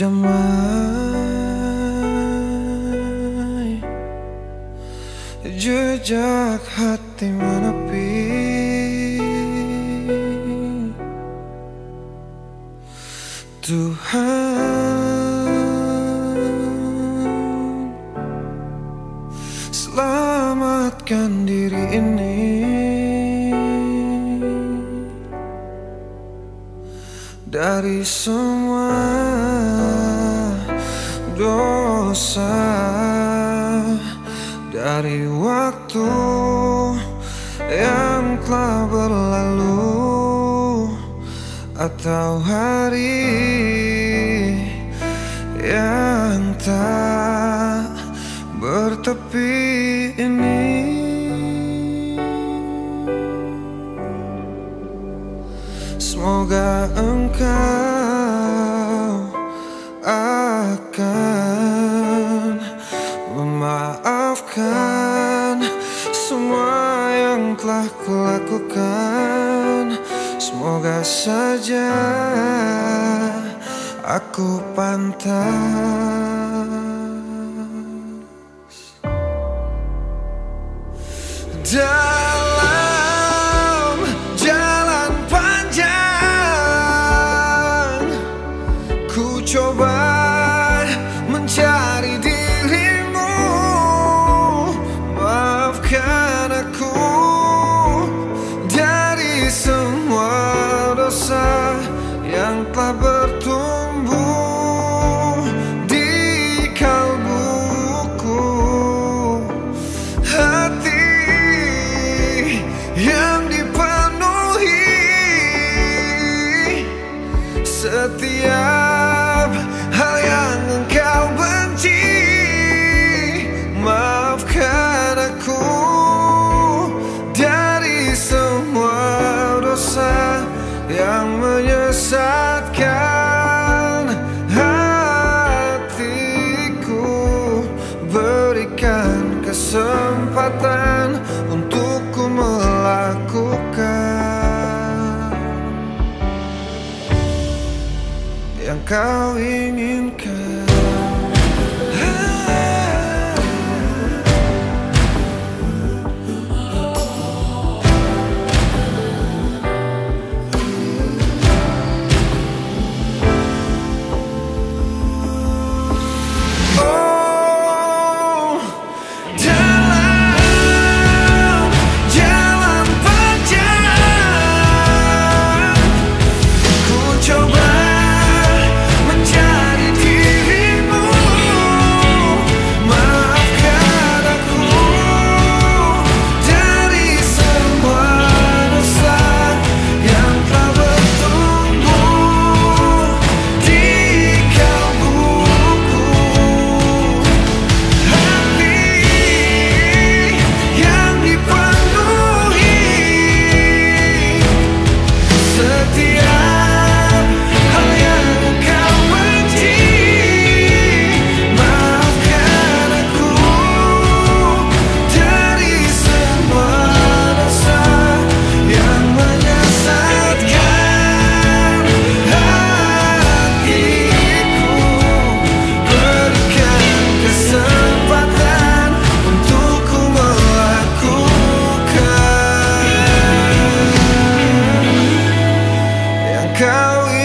damai. Jejak hati menepi. Tuhan Selamatkan diri ini. Dari semua dosa Dari waktu yang telah berlalu Atau hari yang tak bertepi ini. Semoga engkau Semoga saja aku pantas. Dalam bertumbuh Di kalbuku. Hati yang dipenuhi setiap hal yang engkau benci Maafkan aku dari semua dosa yang menyesatkan Kesempatan untukku melakukan. Yang kau inginkan now